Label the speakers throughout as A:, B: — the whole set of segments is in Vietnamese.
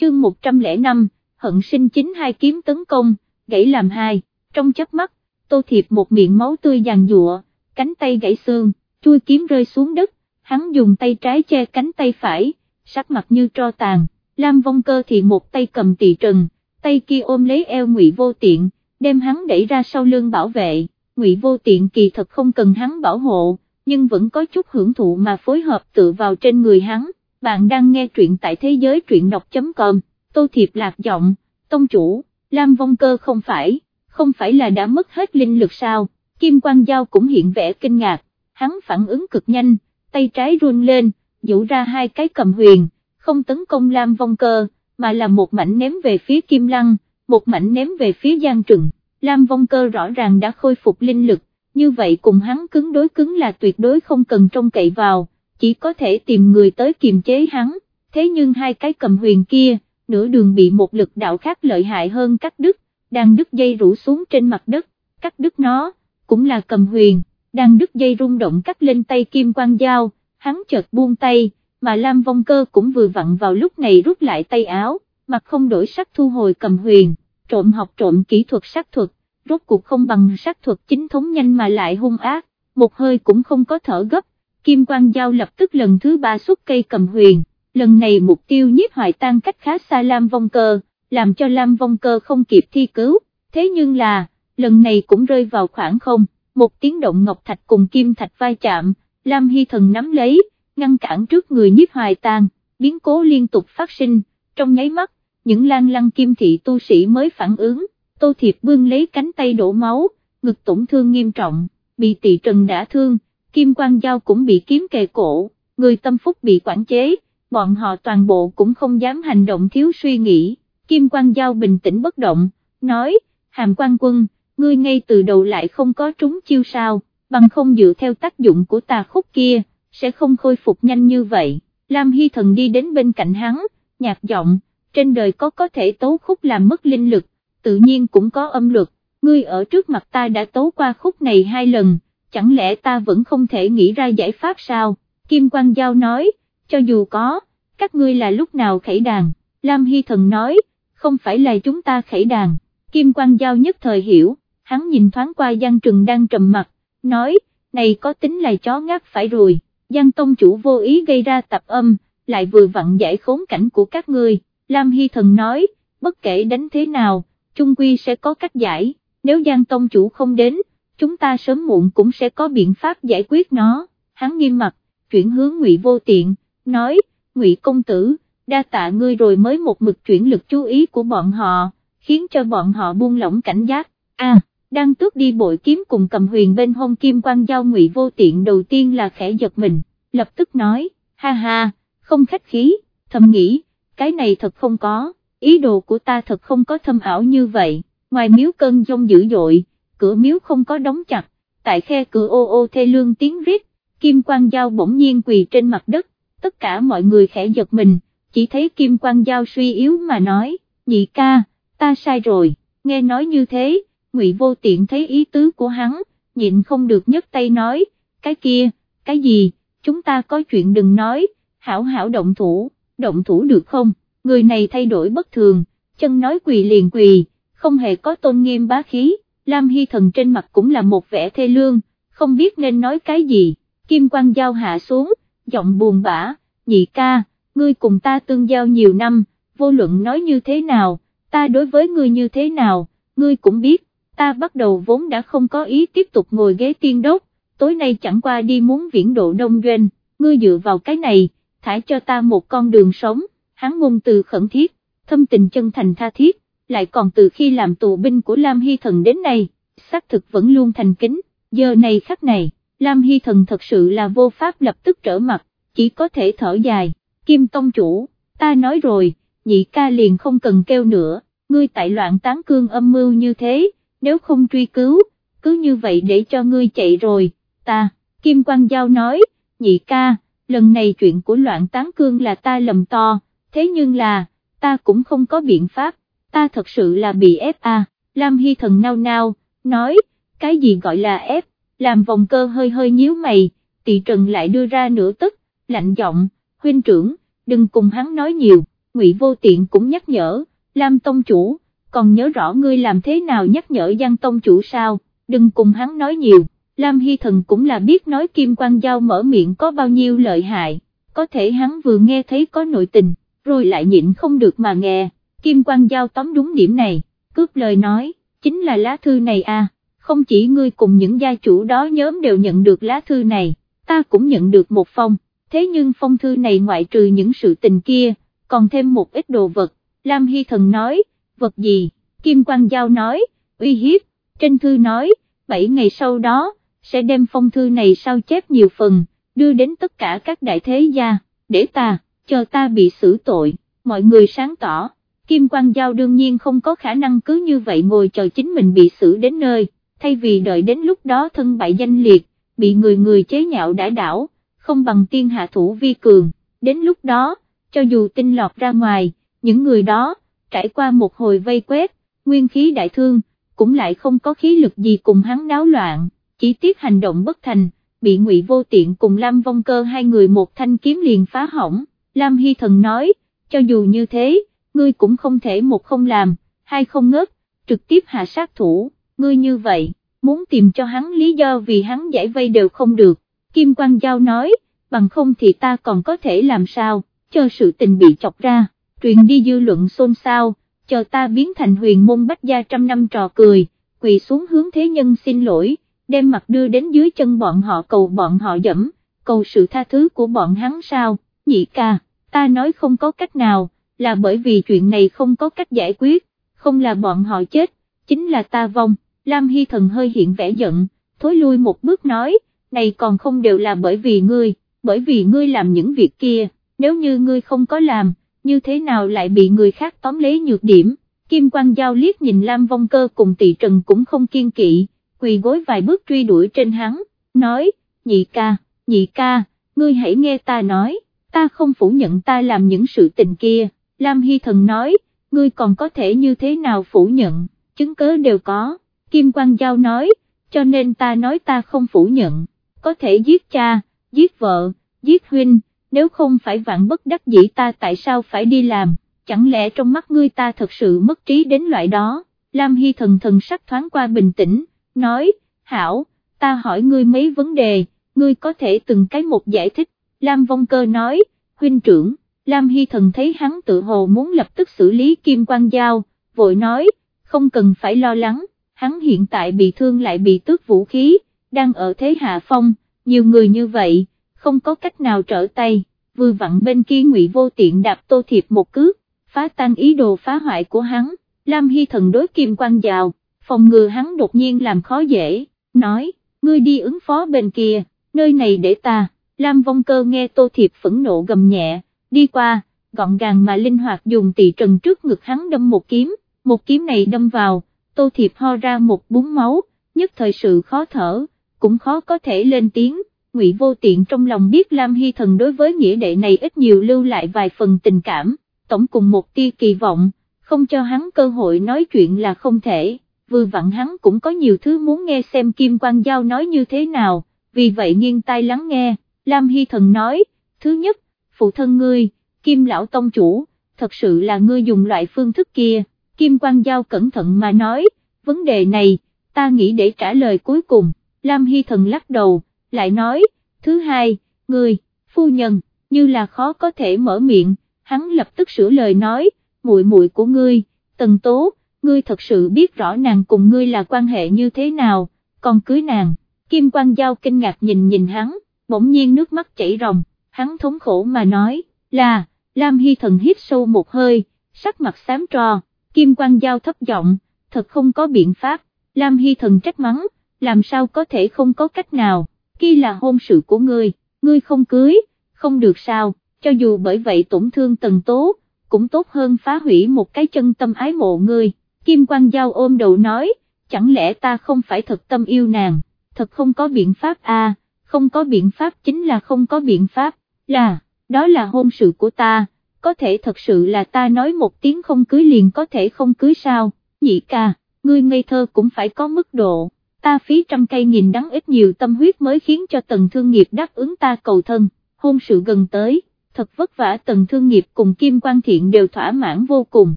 A: chương 105, hận sinh chính hai kiếm tấn công, gãy làm hai, trong chớp mắt, tô thiệp một miệng máu tươi giàn dụa, cánh tay gãy xương, chui kiếm rơi xuống đất, hắn dùng tay trái che cánh tay phải, sắc mặt như tro tàn, Lam Vong Cơ thì một tay cầm tỳ trần, tay kia ôm lấy eo ngụy vô tiện, đem hắn đẩy ra sau lưng bảo vệ, ngụy vô tiện kỳ thật không cần hắn bảo hộ, nhưng vẫn có chút hưởng thụ mà phối hợp tự vào trên người hắn, bạn đang nghe truyện tại thế giới truyện đọc.com, tô thiệp lạc giọng, tông chủ, Lam Vong Cơ không phải, không phải là đã mất hết linh lực sao, Kim Quang Giao cũng hiện vẻ kinh ngạc, hắn phản ứng cực nhanh, tay trái run lên, dụ ra hai cái cầm huyền, không tấn công Lam Vong Cơ, mà là một mảnh ném về phía Kim Lăng, một mảnh ném về phía Giang Trừng, Lam Vong Cơ rõ ràng đã khôi phục linh lực, như vậy cùng hắn cứng đối cứng là tuyệt đối không cần trông cậy vào, chỉ có thể tìm người tới kiềm chế hắn, thế nhưng hai cái cầm huyền kia, nửa đường bị một lực đạo khác lợi hại hơn cắt đứt, đang đứt dây rủ xuống trên mặt đất, cắt đứt nó, cũng là cầm huyền, đang đứt dây rung động cắt lên tay kim quang dao, hắn chợt buông tay, mà Lam Vong Cơ cũng vừa vặn vào lúc này rút lại tay áo, mặt không đổi sắc thu hồi cầm huyền, trộm học trộm kỹ thuật sát thuật, rốt cuộc không bằng sát thuật chính thống nhanh mà lại hung ác, một hơi cũng không có thở gấp, Kim Quang Giao lập tức lần thứ ba xuất cây cầm huyền, lần này mục tiêu nhiếp hoài tan cách khá xa Lam Vong Cơ, làm cho Lam Vong Cơ không kịp thi cứu, thế nhưng là, lần này cũng rơi vào khoảng không, một tiếng động ngọc thạch cùng kim thạch vai chạm, Lam Hy Thần nắm lấy, ngăn cản trước người nhiếp hoài tan, biến cố liên tục phát sinh, trong nháy mắt, những lan lăng kim thị tu sĩ mới phản ứng, Tô Thiệp bưng lấy cánh tay đổ máu, ngực tổn thương nghiêm trọng, bị tỷ trần đã thương, kim quang Giao cũng bị kiếm kề cổ, người tâm phúc bị quản chế, bọn họ toàn bộ cũng không dám hành động thiếu suy nghĩ, kim quang Giao bình tĩnh bất động, nói, hàm quan quân, ngươi ngay từ đầu lại không có trúng chiêu sao, bằng không dựa theo tác dụng của tà khúc kia, sẽ không khôi phục nhanh như vậy, Lam Hy Thần đi đến bên cạnh hắn, nhạt giọng, trên đời có có thể tấu khúc làm mất linh lực, tự nhiên cũng có âm luật, ngươi ở trước mặt ta đã tấu qua khúc này hai lần, chẳng lẽ ta vẫn không thể nghĩ ra giải pháp sao, Kim Quang Giao nói, cho dù có, các ngươi là lúc nào khẩy đàn, Lam Hy Thần nói, không phải là chúng ta khẩy đàn, Kim Quang Giao nhất thời hiểu, hắn nhìn thoáng qua Giang Trừng đang trầm mặt, nói, này có tính là chó ngáp phải rồi, Giang Tông Chủ vô ý gây ra tập âm, lại vừa vặn giải khốn cảnh của các ngươi, Lam Hy Thần nói, bất kể đánh thế nào, chung quy sẽ có cách giải, nếu Giang Tông Chủ không đến, chúng ta sớm muộn cũng sẽ có biện pháp giải quyết nó, hắn nghiêm mặt, chuyển hướng ngụy vô tiện, nói, ngụy công tử, đa tạ ngươi rồi mới một mực chuyển lực chú ý của bọn họ, khiến cho bọn họ buông lỏng cảnh giác, a đang tước đi bội kiếm cùng cầm huyền bên hông kim quan giao ngụy vô tiện đầu tiên là khẽ giật mình, lập tức nói, ha ha, không khách khí, thầm nghĩ, cái này thật không có, ý đồ của ta thật không có thâm ảo như vậy, ngoài miếu cơn dông dữ dội, cửa miếu không có đóng chặt, tại khe cửa ô ô thê lương tiếng rít, kim quang giao bỗng nhiên quỳ trên mặt đất, tất cả mọi người khẽ giật mình, chỉ thấy kim quang giao suy yếu mà nói, nhị ca, ta sai rồi, nghe nói như thế, ngụy vô tiện thấy ý tứ của hắn, nhịn không được nhấc tay nói, cái kia, cái gì, chúng ta có chuyện đừng nói, hảo hảo động thủ, động thủ được không, người này thay đổi bất thường, chân nói quỳ liền quỳ, không hề có tôn nghiêm bá khí, Lam Hy Thần trên mặt cũng là một vẻ thê lương, không biết nên nói cái gì, Kim Quang Giao hạ xuống, giọng buồn bã, nhị ca, ngươi cùng ta tương giao nhiều năm, vô luận nói như thế nào, ta đối với ngươi như thế nào, ngươi cũng biết, ta bắt đầu vốn đã không có ý tiếp tục ngồi ghế tiên đốc, tối nay chẳng qua đi muốn viễn độ đông doanh, ngươi dựa vào cái này, thải cho ta một con đường sống, hắn ngôn từ khẩn thiết, thâm tình chân thành tha thiết, lại còn từ khi làm tù binh của Lam Hy Thần đến nay, xác thực vẫn luôn thành kính, giờ này khắc này, Lam Hy Thần thật sự là vô pháp lập tức trở mặt, chỉ có thể thở dài, Kim Tông Chủ, ta nói rồi, nhị ca liền không cần kêu nữa, ngươi tại loạn tán cương âm mưu như thế, nếu không truy cứu, cứ như vậy để cho ngươi chạy rồi, ta, Kim Quang Giao nói, nhị ca, lần này chuyện của loạn tán cương là ta lầm to, thế nhưng là, ta cũng không có biện pháp, ta thật sự là bị ép à, Lam Hy Thần nao nao, nói, cái gì gọi là ép, làm vòng cơ hơi hơi nhíu mày, tỷ trần lại đưa ra nửa tức, lạnh giọng, huynh trưởng, đừng cùng hắn nói nhiều, Ngụy Vô Tiện cũng nhắc nhở, Lam Tông Chủ, còn nhớ rõ ngươi làm thế nào nhắc nhở Giang Tông Chủ sao, đừng cùng hắn nói nhiều, Lam Hy Thần cũng là biết nói Kim Quang Giao mở miệng có bao nhiêu lợi hại, có thể hắn vừa nghe thấy có nội tình, rồi lại nhịn không được mà nghe, Kim Quang Giao tóm đúng điểm này, cướp lời nói, chính là lá thư này à, không chỉ ngươi cùng những gia chủ đó nhóm đều nhận được lá thư này, ta cũng nhận được một phong, thế nhưng phong thư này ngoại trừ những sự tình kia, còn thêm một ít đồ vật, Lam Hy Thần nói, vật gì, Kim Quang Giao nói, uy hiếp, trên thư nói, 7 ngày sau đó, sẽ đem phong thư này sao chép nhiều phần, đưa đến tất cả các đại thế gia, để ta, chờ ta bị xử tội, mọi người sáng tỏ, Kim Quang Giao đương nhiên không có khả năng cứ như vậy ngồi chờ chính mình bị xử đến nơi, thay vì đợi đến lúc đó thân bại danh liệt, bị người người chế nhạo đã đảo, không bằng tiên hạ thủ vi cường, đến lúc đó, cho dù tinh lọt ra ngoài, những người đó, trải qua một hồi vây quét, nguyên khí đại thương, cũng lại không có khí lực gì cùng hắn náo loạn, chỉ tiếc hành động bất thành, bị ngụy vô tiện cùng Lam Vong Cơ hai người một thanh kiếm liền phá hỏng, Lam Hy Thần nói, cho dù như thế, ngươi cũng không thể một không làm, hai không ngớt, trực tiếp hạ sát thủ, ngươi như vậy, muốn tìm cho hắn lý do vì hắn giải vây đều không được, Kim Quang Giao nói, bằng không thì ta còn có thể làm sao, cho sự tình bị chọc ra, truyền đi dư luận xôn xao, chờ ta biến thành huyền môn bách gia trăm năm trò cười, quỳ xuống hướng thế nhân xin lỗi, đem mặt đưa đến dưới chân bọn họ cầu bọn họ dẫm, cầu sự tha thứ của bọn hắn sao, nhị ca, ta nói không có cách nào, là bởi vì chuyện này không có cách giải quyết, không là bọn họ chết, chính là ta vong, Lam Hy Thần hơi hiện vẻ giận, thối lui một bước nói, này còn không đều là bởi vì ngươi, bởi vì ngươi làm những việc kia, nếu như ngươi không có làm, như thế nào lại bị người khác tóm lấy nhược điểm, Kim Quang Giao liếc nhìn Lam Vong Cơ cùng tỷ trần cũng không kiên kỵ, quỳ gối vài bước truy đuổi trên hắn, nói, nhị ca, nhị ca, ngươi hãy nghe ta nói, ta không phủ nhận ta làm những sự tình kia, Lam Hy Thần nói, ngươi còn có thể như thế nào phủ nhận, chứng cớ đều có, Kim Quang Giao nói, cho nên ta nói ta không phủ nhận, có thể giết cha, giết vợ, giết huynh, nếu không phải vạn bất đắc dĩ ta tại sao phải đi làm, chẳng lẽ trong mắt ngươi ta thật sự mất trí đến loại đó, Lam Hy thần thần sắc thoáng qua bình tĩnh, nói, hảo, ta hỏi ngươi mấy vấn đề, ngươi có thể từng cái một giải thích, Lam Vong Cơ nói, huynh trưởng, Lam Hy thần thấy hắn tự hồ muốn lập tức xử lý Kim Quang Giao, vội nói, không cần phải lo lắng, hắn hiện tại bị thương lại bị tước vũ khí, đang ở thế hạ phong, nhiều người như vậy, không có cách nào trở tay, vừa vặn bên kia ngụy vô tiện đạp tô thiệp một cước, phá tan ý đồ phá hoại của hắn, Lam Hy thần đối kim quan Giao phòng ngừa hắn đột nhiên làm khó dễ, nói, ngươi đi ứng phó bên kia, nơi này để ta, Lam vong cơ nghe tô thiệp phẫn nộ gầm nhẹ, đi qua, gọn gàng mà linh hoạt dùng tỳ trần trước ngực hắn đâm một kiếm, một kiếm này đâm vào, tô thiệp ho ra một búng máu, nhất thời sự khó thở, cũng khó có thể lên tiếng, ngụy vô tiện trong lòng biết Lam Hy Thần đối với nghĩa đệ này ít nhiều lưu lại vài phần tình cảm, tổng cùng một tia kỳ vọng, không cho hắn cơ hội nói chuyện là không thể, vừa vặn hắn cũng có nhiều thứ muốn nghe xem Kim Quang Giao nói như thế nào, vì vậy nghiêng tai lắng nghe, Lam Hy Thần nói, thứ nhất, phụ thân ngươi, Kim Lão Tông Chủ, thật sự là ngươi dùng loại phương thức kia, Kim quan Giao cẩn thận mà nói, vấn đề này, ta nghĩ để trả lời cuối cùng, Lam Hy Thần lắc đầu, lại nói, thứ hai, ngươi, phu nhân, như là khó có thể mở miệng, hắn lập tức sửa lời nói, muội muội của ngươi, tần tố, ngươi thật sự biết rõ nàng cùng ngươi là quan hệ như thế nào, còn cưới nàng, Kim quan Giao kinh ngạc nhìn nhìn hắn, bỗng nhiên nước mắt chảy ròng, hắn thống khổ mà nói, là, Lam Hy Thần hít sâu một hơi, sắc mặt xám trò, Kim Quang Giao thấp giọng, thật không có biện pháp, Lam Hy Thần trách mắng, làm sao có thể không có cách nào, kia là hôn sự của ngươi, ngươi không cưới, không được sao, cho dù bởi vậy tổn thương tần tố, cũng tốt hơn phá hủy một cái chân tâm ái mộ ngươi, Kim Quang Giao ôm đầu nói, chẳng lẽ ta không phải thật tâm yêu nàng, thật không có biện pháp à, không có biện pháp chính là không có biện pháp, là, đó là hôn sự của ta, có thể thật sự là ta nói một tiếng không cưới liền có thể không cưới sao, nhị ca, ngươi ngây thơ cũng phải có mức độ ta phí trăm cây nghìn đắng ít nhiều tâm huyết mới khiến cho tần thương nghiệp đáp ứng ta cầu thân, hôn sự gần tới, thật vất vả tần thương nghiệp cùng Kim Quan Thiện đều thỏa mãn vô cùng,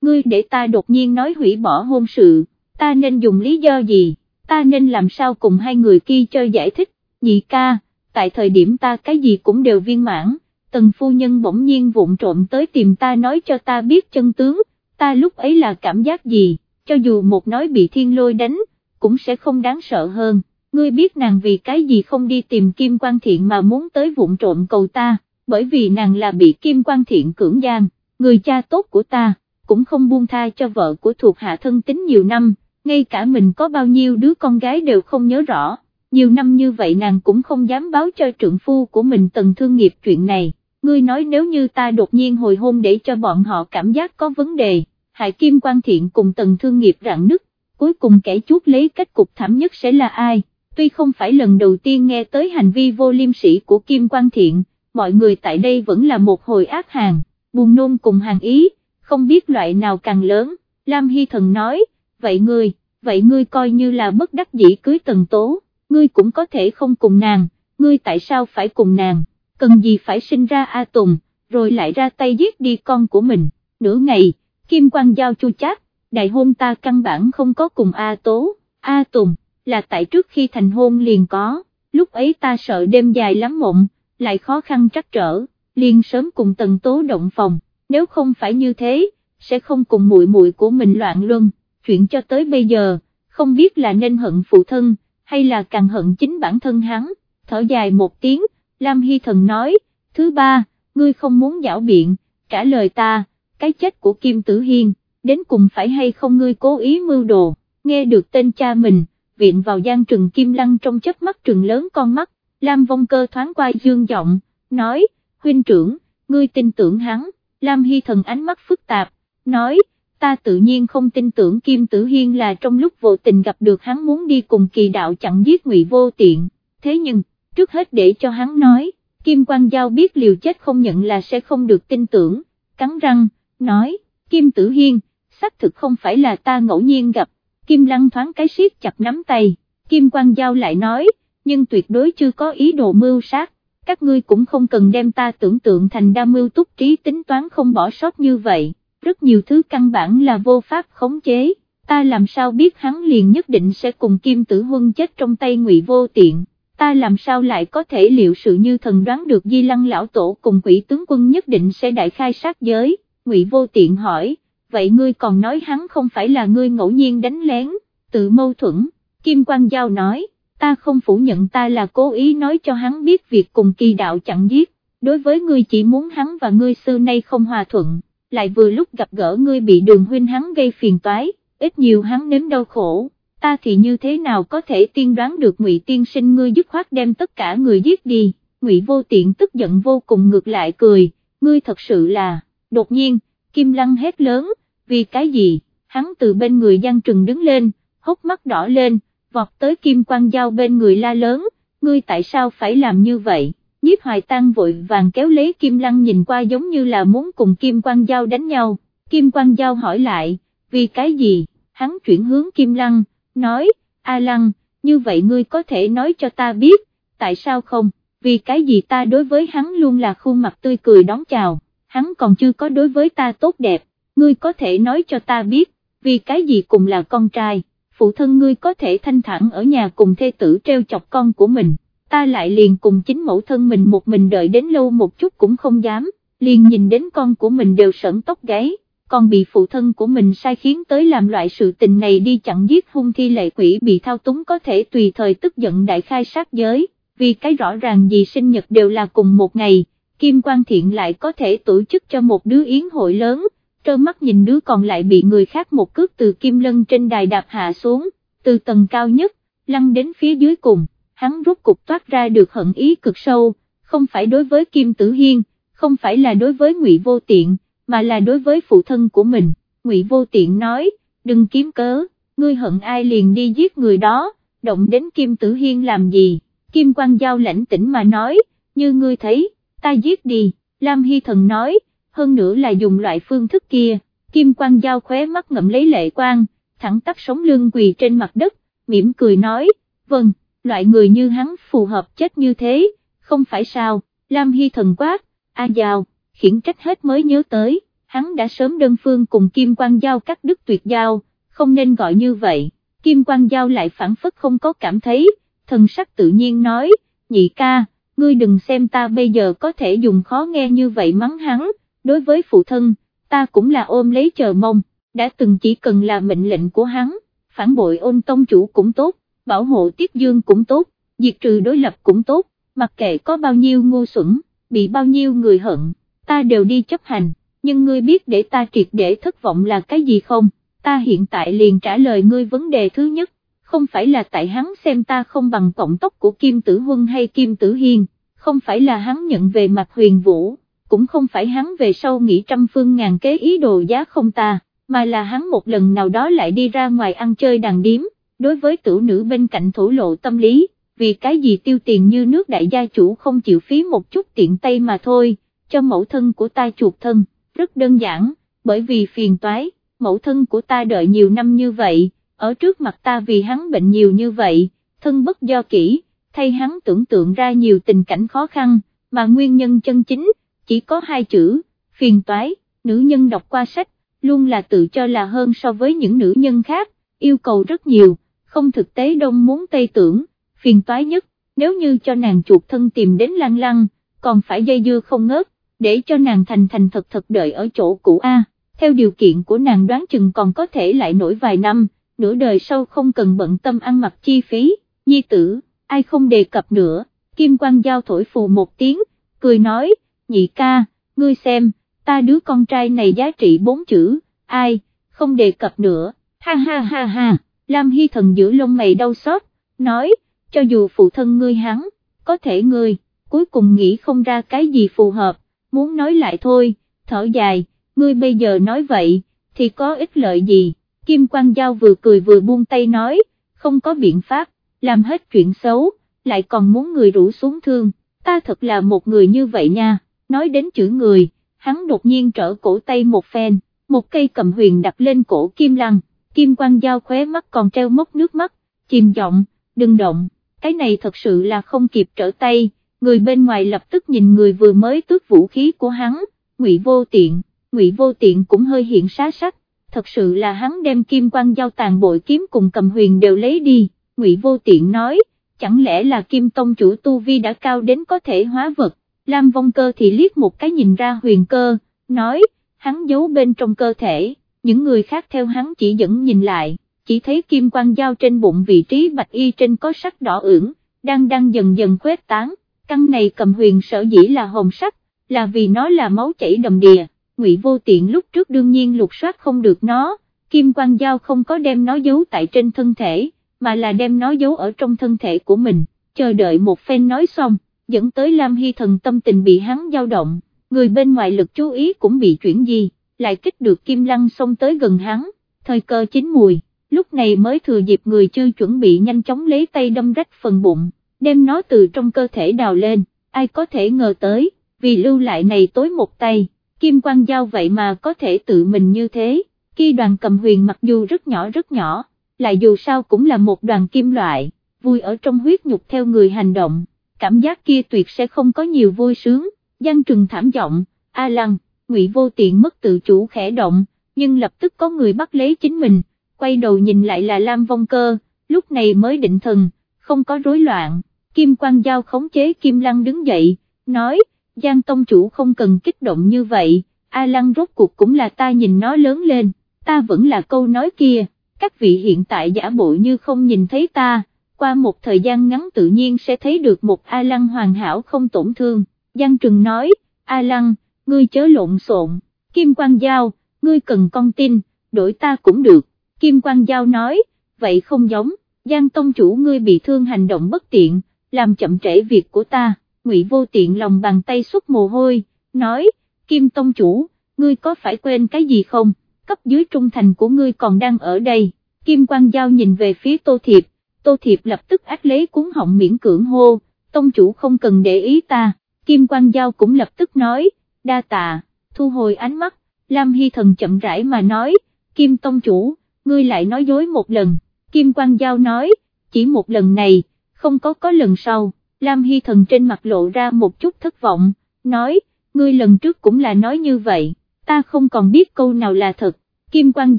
A: ngươi để ta đột nhiên nói hủy bỏ hôn sự, ta nên dùng lý do gì, ta nên làm sao cùng hai người kia chơi giải thích, nhị ca, tại thời điểm ta cái gì cũng đều viên mãn, tần phu nhân bỗng nhiên vụng trộm tới tìm ta nói cho ta biết chân tướng, ta lúc ấy là cảm giác gì, cho dù một nói bị thiên lôi đánh, cũng sẽ không đáng sợ hơn, ngươi biết nàng vì cái gì không đi tìm Kim Quan Thiện mà muốn tới vụng trộm cầu ta, bởi vì nàng là bị Kim Quan Thiện cưỡng gian, người cha tốt của ta, cũng không buông tha cho vợ của thuộc hạ thân tính nhiều năm, ngay cả mình có bao nhiêu đứa con gái đều không nhớ rõ, nhiều năm như vậy nàng cũng không dám báo cho trượng phu của mình tần thương nghiệp chuyện này, ngươi nói nếu như ta đột nhiên hồi hôn để cho bọn họ cảm giác có vấn đề, hại Kim Quan Thiện cùng tần thương nghiệp rạn nứt, cuối cùng kẻ chuốt lấy kết cục thảm nhất sẽ là ai, tuy không phải lần đầu tiên nghe tới hành vi vô liêm sĩ của Kim Quan Thiện, mọi người tại đây vẫn là một hồi ác hàng, buồn nôn cùng hàng ý, không biết loại nào càng lớn, Lam Hy Thần nói, vậy ngươi, vậy ngươi coi như là bất đắc dĩ cưới tần tố, ngươi cũng có thể không cùng nàng, ngươi tại sao phải cùng nàng, cần gì phải sinh ra A Tùng, rồi lại ra tay giết đi con của mình, nửa ngày, Kim Quang Giao chu chát, đại hôn ta căn bản không có cùng A Tố, A Tùng, là tại trước khi thành hôn liền có, lúc ấy ta sợ đêm dài lắm mộng, lại khó khăn trắc trở, liền sớm cùng tần tố động phòng, nếu không phải như thế, sẽ không cùng muội muội của mình loạn luân, chuyện cho tới bây giờ, không biết là nên hận phụ thân, hay là càng hận chính bản thân hắn, thở dài một tiếng, Lam Hy Thần nói, thứ ba, ngươi không muốn giảo biện, trả lời ta, cái chết của Kim Tử Hiên, đến cùng phải hay không ngươi cố ý mưu đồ, nghe được tên cha mình, viện vào gian trừng Kim Lăng trong chớp mắt trừng lớn con mắt, Lam Vong Cơ thoáng qua dương giọng, nói, huynh trưởng, ngươi tin tưởng hắn, Lam Hy Thần ánh mắt phức tạp, nói, ta tự nhiên không tin tưởng Kim Tử Hiên là trong lúc vô tình gặp được hắn muốn đi cùng kỳ đạo chặn giết ngụy vô tiện, thế nhưng, trước hết để cho hắn nói, Kim Quang Giao biết liều chết không nhận là sẽ không được tin tưởng, cắn răng, nói, Kim Tử Hiên, xác thực không phải là ta ngẫu nhiên gặp, Kim Lăng thoáng cái siết chặt nắm tay, Kim Quang Giao lại nói, nhưng tuyệt đối chưa có ý đồ mưu sát, các ngươi cũng không cần đem ta tưởng tượng thành đa mưu túc trí tính toán không bỏ sót như vậy, rất nhiều thứ căn bản là vô pháp khống chế, ta làm sao biết hắn liền nhất định sẽ cùng Kim Tử Huân chết trong tay ngụy vô tiện ta làm sao lại có thể liệu sự như thần đoán được Di Lăng lão tổ cùng quỷ tướng quân nhất định sẽ đại khai sát giới, Ngụy Vô Tiện hỏi, vậy ngươi còn nói hắn không phải là ngươi ngẫu nhiên đánh lén, tự mâu thuẫn, Kim Quang Giao nói, ta không phủ nhận ta là cố ý nói cho hắn biết việc cùng kỳ đạo chặn giết, đối với ngươi chỉ muốn hắn và ngươi xưa nay không hòa thuận, lại vừa lúc gặp gỡ ngươi bị đường huynh hắn gây phiền toái, ít nhiều hắn nếm đau khổ. Ta thì như thế nào có thể tiên đoán được ngụy tiên sinh ngươi dứt khoát đem tất cả người giết đi, ngụy vô tiện tức giận vô cùng ngược lại cười, ngươi thật sự là, đột nhiên, Kim Lăng hét lớn, vì cái gì, hắn từ bên người Giang Trừng đứng lên, hốc mắt đỏ lên, vọt tới Kim Quang Giao bên người la lớn, ngươi tại sao phải làm như vậy, nhiếp hoài tăng vội vàng kéo lấy Kim Lăng nhìn qua giống như là muốn cùng Kim Quang Giao đánh nhau, Kim Quang Giao hỏi lại, vì cái gì, hắn chuyển hướng Kim Lăng, nói, A Lăng, như vậy ngươi có thể nói cho ta biết, tại sao không, vì cái gì ta đối với hắn luôn là khuôn mặt tươi cười đón chào, hắn còn chưa có đối với ta tốt đẹp, ngươi có thể nói cho ta biết, vì cái gì cùng là con trai, phụ thân ngươi có thể thanh thản ở nhà cùng thê tử treo chọc con của mình, ta lại liền cùng chính mẫu thân mình một mình đợi đến lâu một chút cũng không dám, liền nhìn đến con của mình đều sởn tóc gáy còn bị phụ thân của mình sai khiến tới làm loại sự tình này đi chặn giết hung thi lệ quỷ bị thao túng có thể tùy thời tức giận đại khai sát giới, vì cái rõ ràng gì sinh nhật đều là cùng một ngày, Kim Quang Thiện lại có thể tổ chức cho một đứa yến hội lớn, trơ mắt nhìn đứa còn lại bị người khác một cước từ kim lân trên đài đạp hạ xuống, từ tầng cao nhất, lăn đến phía dưới cùng, hắn rút cục toát ra được hận ý cực sâu, không phải đối với Kim Tử Hiên, không phải là đối với Ngụy Vô Tiện mà là đối với phụ thân của mình, Ngụy Vô Tiện nói, đừng kiếm cớ, ngươi hận ai liền đi giết người đó, động đến Kim Tử Hiên làm gì, Kim Quang Giao lãnh tĩnh mà nói, như ngươi thấy, ta giết đi, Lam Hy Thần nói, hơn nữa là dùng loại phương thức kia, Kim Quang Giao khóe mắt ngậm lấy lệ quang, thẳng tắp sống lưng quỳ trên mặt đất, mỉm cười nói, vâng, loại người như hắn phù hợp chết như thế, không phải sao, Lam Hy Thần quát, A Giao, khiển trách hết mới nhớ tới, hắn đã sớm đơn phương cùng Kim Quang Giao cắt đứt tuyệt giao, không nên gọi như vậy, Kim Quang Giao lại phản phất không có cảm thấy, thần sắc tự nhiên nói, nhị ca, ngươi đừng xem ta bây giờ có thể dùng khó nghe như vậy mắng hắn, đối với phụ thân, ta cũng là ôm lấy chờ mong, đã từng chỉ cần là mệnh lệnh của hắn, phản bội ôn tông chủ cũng tốt, bảo hộ tiết dương cũng tốt, diệt trừ đối lập cũng tốt, mặc kệ có bao nhiêu ngu xuẩn, bị bao nhiêu người hận, ta đều đi chấp hành, nhưng ngươi biết để ta triệt để thất vọng là cái gì không, ta hiện tại liền trả lời ngươi vấn đề thứ nhất, không phải là tại hắn xem ta không bằng cộng tốc của Kim Tử Huân hay Kim Tử Hiên, không phải là hắn nhận về mặt huyền vũ, cũng không phải hắn về sau nghĩ trăm phương ngàn kế ý đồ giá không ta, mà là hắn một lần nào đó lại đi ra ngoài ăn chơi đàn điếm, đối với tử nữ bên cạnh thổ lộ tâm lý, vì cái gì tiêu tiền như nước đại gia chủ không chịu phí một chút tiện tay mà thôi, cho mẫu thân của ta chuột thân, rất đơn giản, bởi vì phiền toái, mẫu thân của ta đợi nhiều năm như vậy, ở trước mặt ta vì hắn bệnh nhiều như vậy, thân bất do kỹ, thay hắn tưởng tượng ra nhiều tình cảnh khó khăn, mà nguyên nhân chân chính, chỉ có hai chữ, phiền toái, nữ nhân đọc qua sách, luôn là tự cho là hơn so với những nữ nhân khác, yêu cầu rất nhiều, không thực tế đông muốn tây tưởng, phiền toái nhất, nếu như cho nàng chuột thân tìm đến lăng lăng, còn phải dây dưa không ngớt, để cho nàng thành thành thật thật đợi ở chỗ cũ A, theo điều kiện của nàng đoán chừng còn có thể lại nổi vài năm, nửa đời sau không cần bận tâm ăn mặc chi phí, nhi tử, ai không đề cập nữa, kim quang giao thổi phù một tiếng, cười nói, nhị ca, ngươi xem, ta đứa con trai này giá trị bốn chữ, ai, không đề cập nữa, ha ha ha ha, Lam Hy thần giữ lông mày đau xót, nói, cho dù phụ thân ngươi hắn, có thể ngươi, cuối cùng nghĩ không ra cái gì phù hợp, muốn nói lại thôi, thở dài, ngươi bây giờ nói vậy, thì có ích lợi gì, Kim Quang Giao vừa cười vừa buông tay nói, không có biện pháp, làm hết chuyện xấu, lại còn muốn người rủ xuống thương, ta thật là một người như vậy nha, nói đến chữ người, hắn đột nhiên trở cổ tay một phen, một cây cầm huyền đặt lên cổ Kim Lăng, Kim Quang Giao khóe mắt còn treo mốc nước mắt, chìm giọng, đừng động, cái này thật sự là không kịp trở tay, người bên ngoài lập tức nhìn người vừa mới tước vũ khí của hắn, ngụy vô tiện, ngụy vô tiện cũng hơi hiện xá sắc, thật sự là hắn đem kim quang giao tàn bội kiếm cùng cầm huyền đều lấy đi, ngụy vô tiện nói, chẳng lẽ là kim tông chủ tu vi đã cao đến có thể hóa vật, Lam vong cơ thì liếc một cái nhìn ra huyền cơ, nói, hắn giấu bên trong cơ thể, những người khác theo hắn chỉ dẫn nhìn lại, chỉ thấy kim quang dao trên bụng vị trí bạch y trên có sắc đỏ ửng, đang đang dần dần khuếch tán, căn này cầm huyền sở dĩ là hồng sắc, là vì nó là máu chảy đầm đìa, ngụy vô tiện lúc trước đương nhiên lục soát không được nó, kim quang dao không có đem nó giấu tại trên thân thể, mà là đem nó giấu ở trong thân thể của mình, chờ đợi một phen nói xong, dẫn tới Lam Hy thần tâm tình bị hắn dao động, người bên ngoài lực chú ý cũng bị chuyển di, lại kích được Kim Lăng xông tới gần hắn, thời cơ chín mùi, lúc này mới thừa dịp người chưa chuẩn bị nhanh chóng lấy tay đâm rách phần bụng, đem nó từ trong cơ thể đào lên, ai có thể ngờ tới, vì lưu lại này tối một tay, Kim Quang Giao vậy mà có thể tự mình như thế, khi đoàn cầm huyền mặc dù rất nhỏ rất nhỏ, lại dù sao cũng là một đoàn kim loại, vui ở trong huyết nhục theo người hành động, cảm giác kia tuyệt sẽ không có nhiều vui sướng, Giang Trừng thảm giọng, A Lăng, Ngụy Vô Tiện mất tự chủ khẽ động, nhưng lập tức có người bắt lấy chính mình, quay đầu nhìn lại là Lam Vong Cơ, lúc này mới định thần, không có rối loạn, Kim Quang Giao khống chế Kim Lăng đứng dậy, nói, Giang Tông Chủ không cần kích động như vậy, A Lăng rốt cuộc cũng là ta nhìn nó lớn lên, ta vẫn là câu nói kia, các vị hiện tại giả bộ như không nhìn thấy ta, qua một thời gian ngắn tự nhiên sẽ thấy được một A Lăng hoàn hảo không tổn thương, Giang Trừng nói, A Lăng, ngươi chớ lộn xộn, Kim Quang Giao, ngươi cần con tin, đổi ta cũng được, Kim Quang Giao nói, vậy không giống, Giang Tông Chủ ngươi bị thương hành động bất tiện, làm chậm trễ việc của ta, Ngụy Vô Tiện lòng bàn tay xuất mồ hôi, nói, Kim Tông Chủ, ngươi có phải quên cái gì không, cấp dưới trung thành của ngươi còn đang ở đây, Kim Quang Giao nhìn về phía Tô Thiệp, Tô Thiệp lập tức ác lấy cuốn họng miễn cưỡng hô, Tông Chủ không cần để ý ta, Kim Quang Giao cũng lập tức nói, đa tạ, thu hồi ánh mắt, Lam Hy Thần chậm rãi mà nói, Kim Tông Chủ, ngươi lại nói dối một lần, Kim Quang Giao nói, chỉ một lần này, không có có lần sau, Lam Hy Thần trên mặt lộ ra một chút thất vọng, nói, ngươi lần trước cũng là nói như vậy, ta không còn biết câu nào là thật, Kim Quang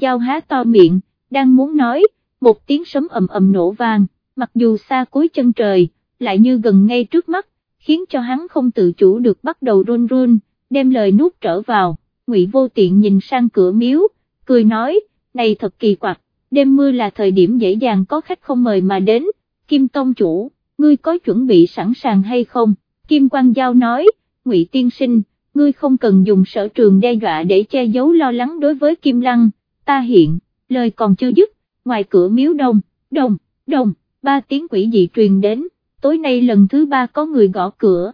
A: Giao há to miệng, đang muốn nói, một tiếng sấm ầm ầm nổ vang, mặc dù xa cuối chân trời, lại như gần ngay trước mắt, khiến cho hắn không tự chủ được bắt đầu run run, đem lời nuốt trở vào, Ngụy Vô Tiện nhìn sang cửa miếu, cười nói, này thật kỳ quặc, đêm mưa là thời điểm dễ dàng có khách không mời mà đến, Kim Tông Chủ, ngươi có chuẩn bị sẵn sàng hay không, Kim Quang Giao nói, Ngụy Tiên Sinh, ngươi không cần dùng sở trường đe dọa để che giấu lo lắng đối với Kim Lăng, ta hiện, lời còn chưa dứt, ngoài cửa miếu đông, đông, đông, ba tiếng quỷ dị truyền đến, tối nay lần thứ ba có người gõ cửa,